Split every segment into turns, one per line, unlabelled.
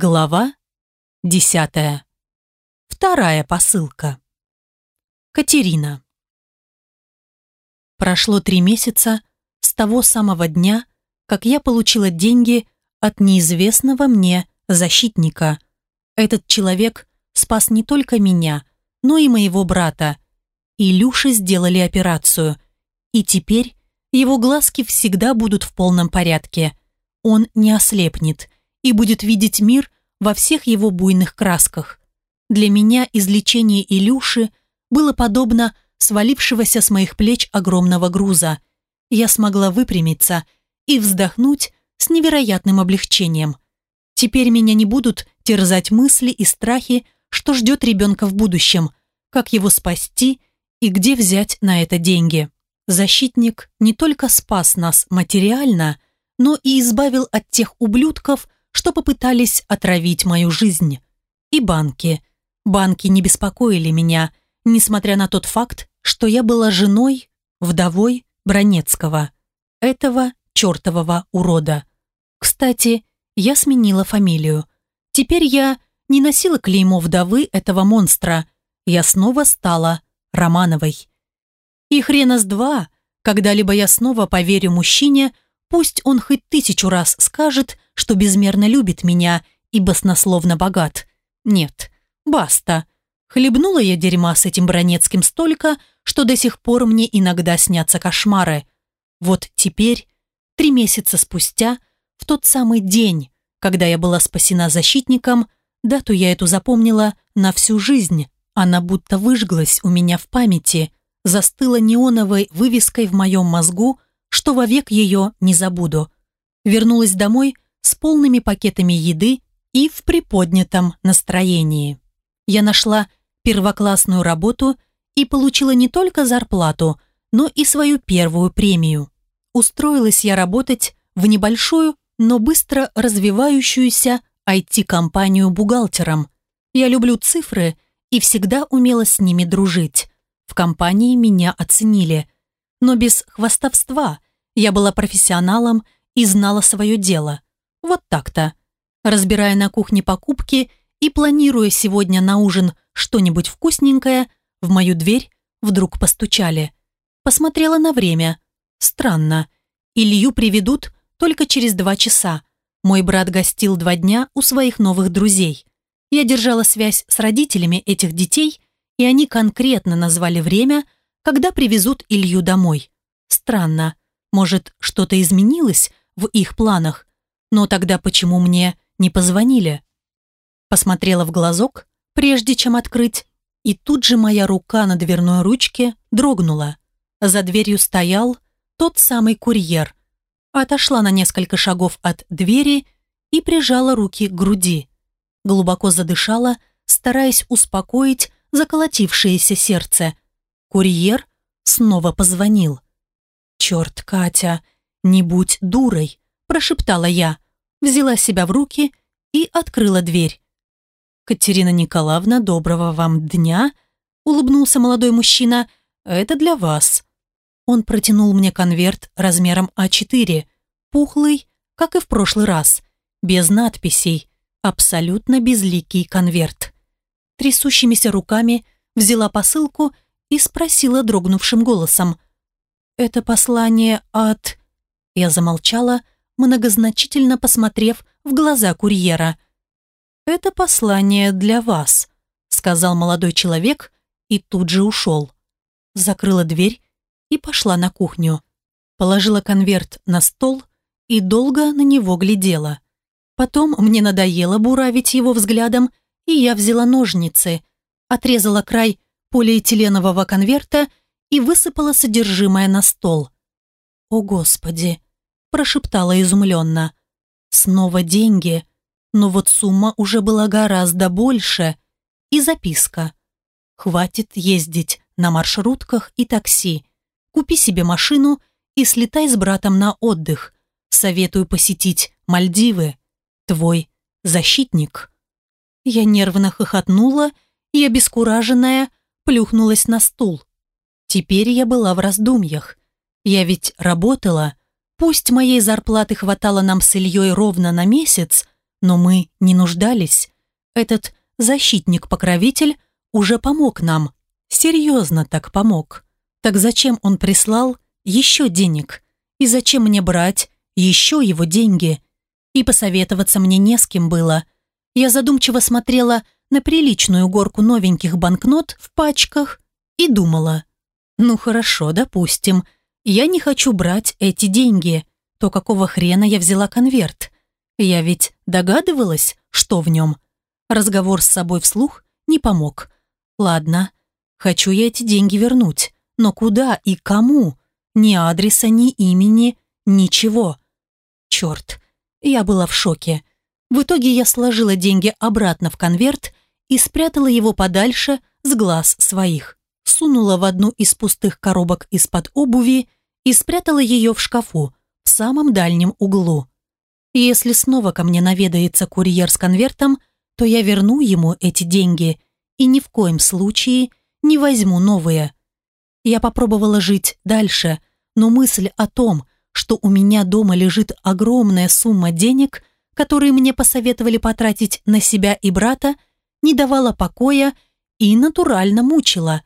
Глава десятая. Вторая посылка. Катерина. Прошло три месяца с того самого дня, как я получила деньги от неизвестного мне защитника. Этот человек спас не только меня, но и моего брата. Илюше сделали операцию, и теперь его глазки всегда будут в полном порядке. Он не ослепнет и будет видеть мир во всех его буйных красках. Для меня излечение Илюши было подобно свалившегося с моих плеч огромного груза. Я смогла выпрямиться и вздохнуть с невероятным облегчением. Теперь меня не будут терзать мысли и страхи, что ждет ребенка в будущем, как его спасти и где взять на это деньги. Защитник не только спас нас материально, но и избавил от тех ублюдков, что попытались отравить мою жизнь. И банки. Банки не беспокоили меня, несмотря на тот факт, что я была женой, вдовой Бронецкого. Этого чертового урода. Кстати, я сменила фамилию. Теперь я не носила клеймо вдовы этого монстра. Я снова стала Романовой. И хрена с два, когда-либо я снова поверю мужчине, Пусть он хоть тысячу раз скажет, что безмерно любит меня и баснословно богат. Нет, баста. Хлебнула я дерьма с этим Бронецким столько, что до сих пор мне иногда снятся кошмары. Вот теперь, три месяца спустя, в тот самый день, когда я была спасена защитником, дату я эту запомнила на всю жизнь. Она будто выжглась у меня в памяти, застыла неоновой вывеской в моем мозгу, что вовек ее не забуду. Вернулась домой с полными пакетами еды и в приподнятом настроении. Я нашла первоклассную работу и получила не только зарплату, но и свою первую премию. Устроилась я работать в небольшую, но быстро развивающуюся IT-компанию бухгалтером. Я люблю цифры и всегда умела с ними дружить. В компании меня оценили – но без хвастовства. Я была профессионалом и знала свое дело. Вот так-то. Разбирая на кухне покупки и планируя сегодня на ужин что-нибудь вкусненькое, в мою дверь вдруг постучали. Посмотрела на время. Странно. Илью приведут только через два часа. Мой брат гостил два дня у своих новых друзей. Я держала связь с родителями этих детей, и они конкретно назвали время – когда привезут Илью домой. Странно, может, что-то изменилось в их планах, но тогда почему мне не позвонили? Посмотрела в глазок, прежде чем открыть, и тут же моя рука на дверной ручке дрогнула. За дверью стоял тот самый курьер. Отошла на несколько шагов от двери и прижала руки к груди. Глубоко задышала, стараясь успокоить заколотившееся сердце – Курьер снова позвонил. «Черт, Катя, не будь дурой», – прошептала я, взяла себя в руки и открыла дверь. «Катерина Николаевна, доброго вам дня», – улыбнулся молодой мужчина. «Это для вас». Он протянул мне конверт размером А4, пухлый, как и в прошлый раз, без надписей, абсолютно безликий конверт. Трясущимися руками взяла посылку и спросила дрогнувшим голосом. «Это послание от...» Я замолчала, многозначительно посмотрев в глаза курьера. «Это послание для вас», — сказал молодой человек и тут же ушел. Закрыла дверь и пошла на кухню. Положила конверт на стол и долго на него глядела. Потом мне надоело буравить его взглядом, и я взяла ножницы, отрезала край полиэтиленового конверта и высыпала содержимое на стол. «О, Господи!» – прошептала изумленно. «Снова деньги, но вот сумма уже была гораздо больше. И записка. Хватит ездить на маршрутках и такси. Купи себе машину и слетай с братом на отдых. Советую посетить Мальдивы. Твой защитник». Я нервно хохотнула и, обескураженная, плюхнулась на стул. Теперь я была в раздумьях. Я ведь работала. Пусть моей зарплаты хватало нам с Ильей ровно на месяц, но мы не нуждались. Этот защитник-покровитель уже помог нам. Серьезно так помог. Так зачем он прислал еще денег? И зачем мне брать еще его деньги? И посоветоваться мне не с кем было. Я задумчиво смотрела на приличную горку новеньких банкнот в пачках и думала. Ну хорошо, допустим. Я не хочу брать эти деньги. То какого хрена я взяла конверт? Я ведь догадывалась, что в нем. Разговор с собой вслух не помог. Ладно, хочу я эти деньги вернуть. Но куда и кому? Ни адреса, ни имени, ничего. Черт, я была в шоке. В итоге я сложила деньги обратно в конверт и спрятала его подальше с глаз своих. Сунула в одну из пустых коробок из-под обуви и спрятала ее в шкафу в самом дальнем углу. Если снова ко мне наведается курьер с конвертом, то я верну ему эти деньги и ни в коем случае не возьму новые. Я попробовала жить дальше, но мысль о том, что у меня дома лежит огромная сумма денег, которые мне посоветовали потратить на себя и брата, не давала покоя и натурально мучила.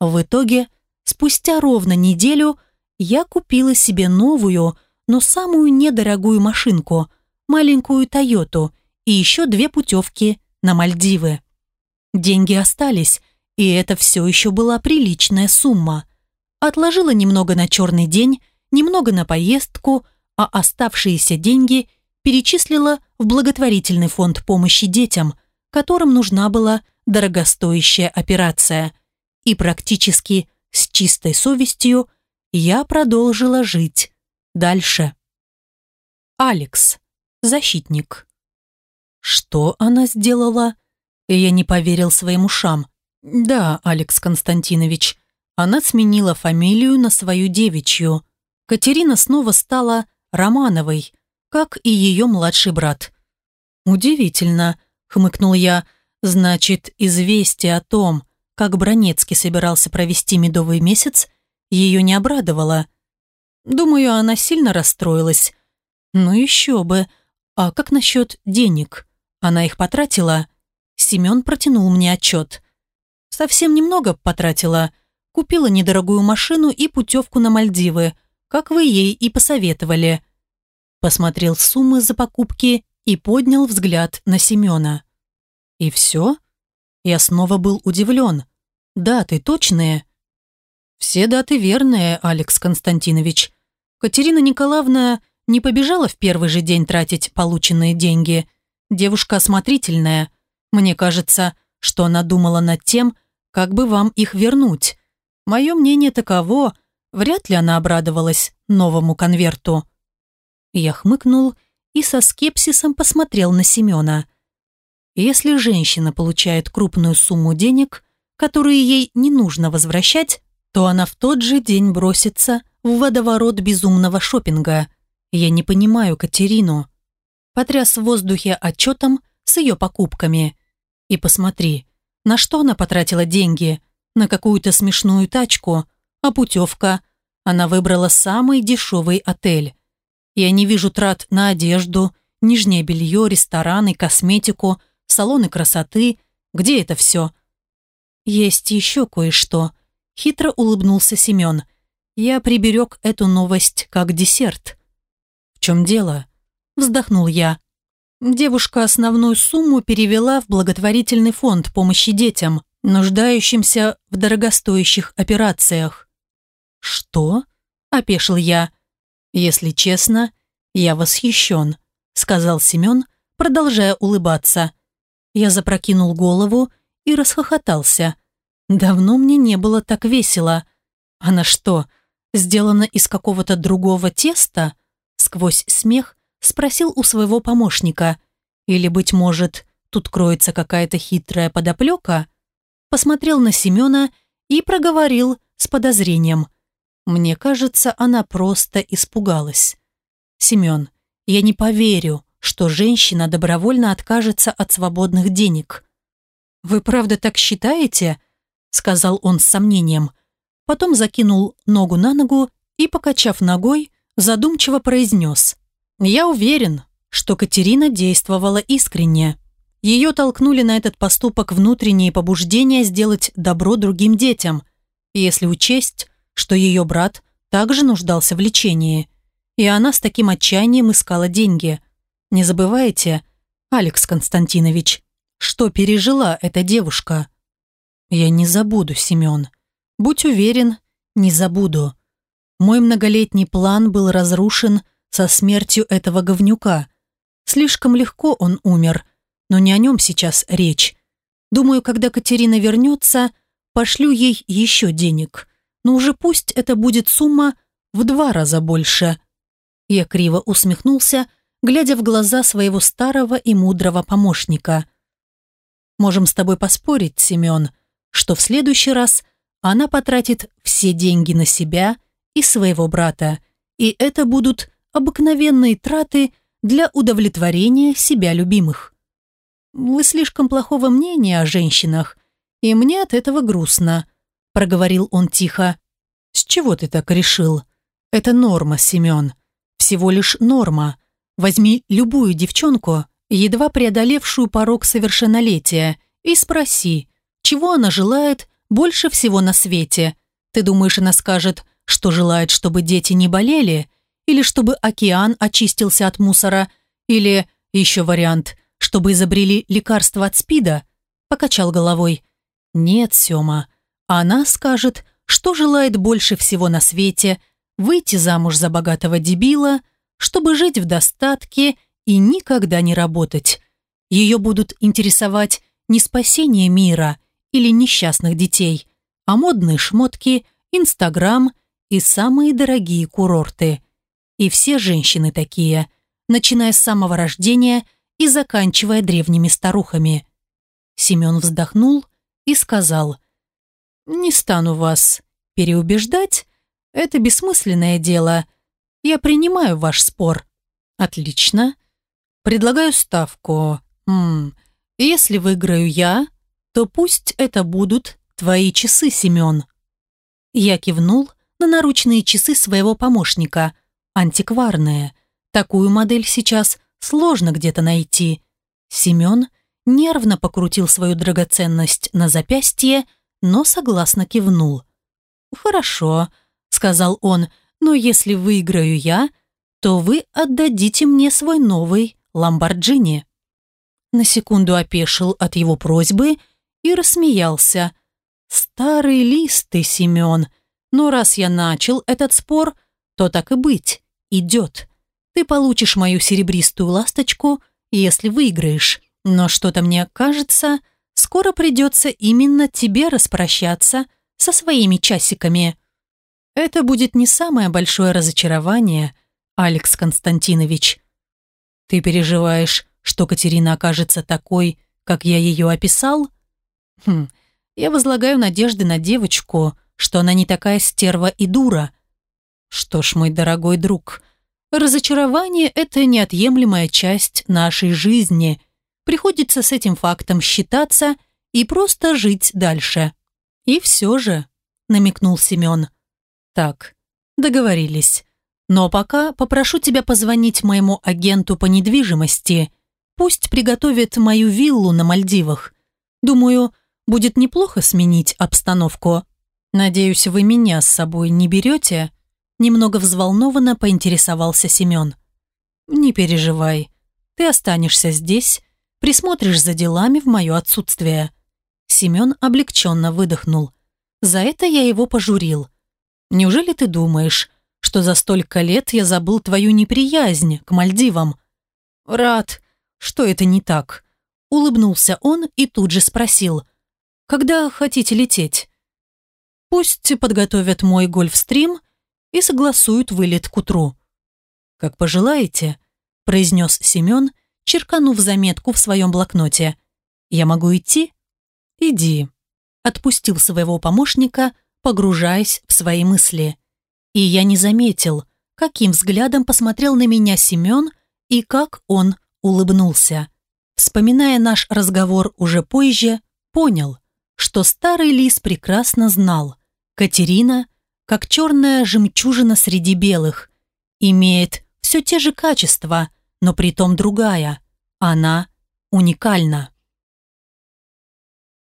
В итоге, спустя ровно неделю, я купила себе новую, но самую недорогую машинку, маленькую Тойоту и еще две путевки на Мальдивы. Деньги остались, и это все еще была приличная сумма. Отложила немного на черный день, немного на поездку, а оставшиеся деньги перечислила в благотворительный фонд помощи детям, которым нужна была дорогостоящая операция. И практически с чистой совестью я продолжила жить дальше. Алекс, защитник. Что она сделала? Я не поверил своим ушам. Да, Алекс Константинович, она сменила фамилию на свою девичью. Катерина снова стала Романовой, как и ее младший брат. Удивительно, хмыкнул я. Значит, известие о том, как Бронецкий собирался провести медовый месяц, ее не обрадовало. Думаю, она сильно расстроилась. Ну еще бы. А как насчет денег? Она их потратила? Семен протянул мне отчет. Совсем немного потратила. Купила недорогую машину и путевку на Мальдивы, как вы ей и посоветовали. Посмотрел суммы за покупки и поднял взгляд на Семена. «И все?» Я снова был удивлен. «Даты точные?» «Все даты верные, Алекс Константинович. Катерина Николаевна не побежала в первый же день тратить полученные деньги. Девушка осмотрительная. Мне кажется, что она думала над тем, как бы вам их вернуть. Мое мнение таково, вряд ли она обрадовалась новому конверту». Я хмыкнул и со скепсисом посмотрел на Семена. Если женщина получает крупную сумму денег, которые ей не нужно возвращать, то она в тот же день бросится в водоворот безумного шопинга. Я не понимаю Катерину. Потряс в воздухе отчетом с ее покупками. И посмотри, на что она потратила деньги? На какую-то смешную тачку, а путевка? Она выбрала самый дешевый отель. Я не вижу трат на одежду, нижнее белье, рестораны, косметику, салоны красоты. Где это все? Есть еще кое-что. Хитро улыбнулся Семен. Я приберег эту новость как десерт. В чем дело? Вздохнул я. Девушка основную сумму перевела в благотворительный фонд помощи детям, нуждающимся в дорогостоящих операциях. «Что?» – опешил я. «Если честно, я восхищен», — сказал Семен, продолжая улыбаться. Я запрокинул голову и расхохотался. Давно мне не было так весело. Она что, сделана из какого-то другого теста? Сквозь смех спросил у своего помощника. Или, быть может, тут кроется какая-то хитрая подоплека? Посмотрел на Семена и проговорил с подозрением. Мне кажется, она просто испугалась. Семен, я не поверю, что женщина добровольно откажется от свободных денег. Вы правда так считаете? Сказал он с сомнением. Потом закинул ногу на ногу и, покачав ногой, задумчиво произнес. Я уверен, что Катерина действовала искренне. Ее толкнули на этот поступок внутренние побуждения сделать добро другим детям, если учесть, что ее брат также нуждался в лечении. И она с таким отчаянием искала деньги. Не забывайте, Алекс Константинович, что пережила эта девушка. Я не забуду, Семен. Будь уверен, не забуду. Мой многолетний план был разрушен со смертью этого говнюка. Слишком легко он умер, но не о нем сейчас речь. Думаю, когда Катерина вернется, пошлю ей еще денег. Но уже пусть это будет сумма в два раза больше. Я криво усмехнулся, глядя в глаза своего старого и мудрого помощника. «Можем с тобой поспорить, Семен, что в следующий раз она потратит все деньги на себя и своего брата, и это будут обыкновенные траты для удовлетворения себя любимых. Вы слишком плохого мнения о женщинах, и мне от этого грустно», проговорил он тихо. «С чего ты так решил? Это норма, Семен. Всего лишь норма. Возьми любую девчонку, едва преодолевшую порог совершеннолетия, и спроси, чего она желает больше всего на свете. Ты думаешь, она скажет, что желает, чтобы дети не болели, или чтобы океан очистился от мусора, или, еще вариант, чтобы изобрели лекарство от СПИДа? Покачал головой. Нет, Сёма, она скажет, что желает больше всего на свете выйти замуж за богатого дебила, чтобы жить в достатке и никогда не работать. Ее будут интересовать не спасение мира или несчастных детей, а модные шмотки, Инстаграм и самые дорогие курорты. И все женщины такие, начиная с самого рождения и заканчивая древними старухами. Семен вздохнул и сказал, «Не стану вас переубеждать, это бессмысленное дело. Я принимаю ваш спор». «Отлично. Предлагаю ставку. М -м, если выиграю я, то пусть это будут твои часы, Семен». Я кивнул на наручные часы своего помощника, антикварные. Такую модель сейчас сложно где-то найти. Семен нервно покрутил свою драгоценность на запястье, но согласно кивнул. «Хорошо», — сказал он, — «но если выиграю я, то вы отдадите мне свой новый Ламборджини». На секунду опешил от его просьбы и рассмеялся. «Старый лист ты, Семен, но раз я начал этот спор, то так и быть, идет. Ты получишь мою серебристую ласточку, если выиграешь, но что-то мне кажется, скоро придется именно тебе распрощаться со своими часиками. Это будет не самое большое разочарование, Алекс Константинович. Ты переживаешь, что Катерина окажется такой, как я ее описал? Хм, я возлагаю надежды на девочку, что она не такая стерва и дура. Что ж, мой дорогой друг, разочарование – это неотъемлемая часть нашей жизни. Приходится с этим фактом считаться и просто жить дальше. И все же, намекнул Семен. Так, договорились. Но пока попрошу тебя позвонить моему агенту по недвижимости. Пусть приготовит мою виллу на Мальдивах. Думаю, будет неплохо сменить обстановку. Надеюсь, вы меня с собой не берете?» Немного взволнованно поинтересовался Семен. «Не переживай. Ты останешься здесь, присмотришь за делами в мое отсутствие». Семен облегченно выдохнул. За это я его пожурил. «Неужели ты думаешь, что за столько лет я забыл твою неприязнь к Мальдивам?» «Рад, что это не так», — улыбнулся он и тут же спросил. «Когда хотите лететь?» «Пусть подготовят мой гольфстрим и согласуют вылет к утру». «Как пожелаете», — произнес Семен, черканув заметку в своем блокноте. «Я могу идти?» «Иди», — отпустил своего помощника, погружаясь в свои мысли. И я не заметил, каким взглядом посмотрел на меня Семен и как он улыбнулся. Вспоминая наш разговор уже позже, понял, что старый лис прекрасно знал. Катерина, как черная жемчужина среди белых, имеет все те же качества, но притом другая. Она уникальна.